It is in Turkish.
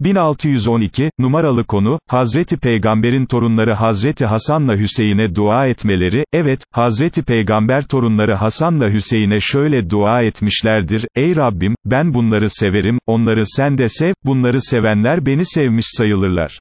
1612, numaralı konu, Hazreti Peygamber'in torunları Hazreti Hasan'la Hüseyin'e dua etmeleri, evet, Hazreti Peygamber torunları Hasan'la Hüseyin'e şöyle dua etmişlerdir, ey Rabbim, ben bunları severim, onları sen de sev, bunları sevenler beni sevmiş sayılırlar.